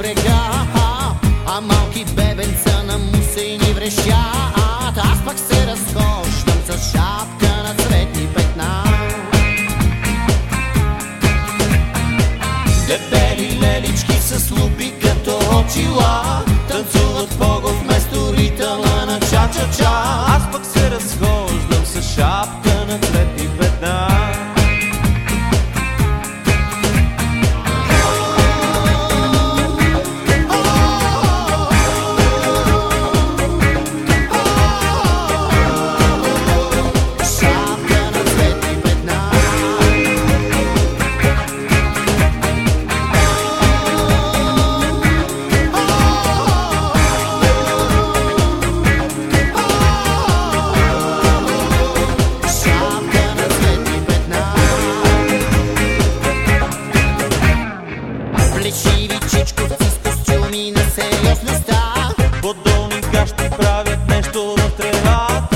брега А малки бебенца на мусени врешат Аз пък се разкощам с шапка на цветни петна. Дебели лелички с лупи като очила Танцуват пого вместо ритъма на ча-ча-ча. Подолни гащи правят нещо в тревата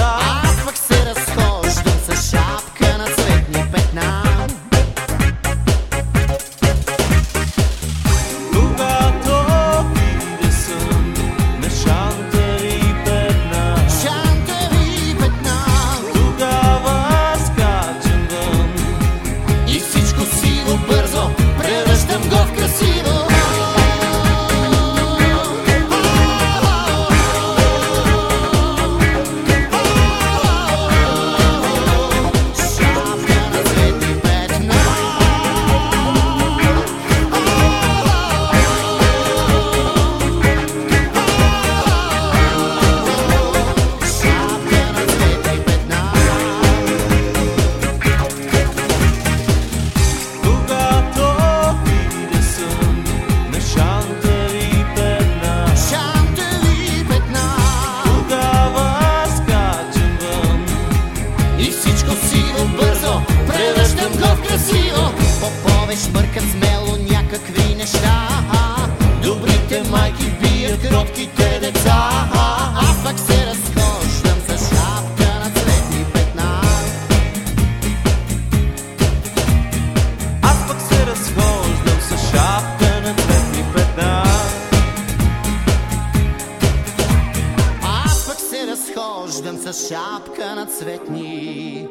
Попове шмъркат смело някакви неща. Добрите майки бият кротките деца. Аз пак се разхождам с шапка на цветни петна. Аз пък се разхождам шапка на цветни петна. Аз пък се разхождам шапка на цветни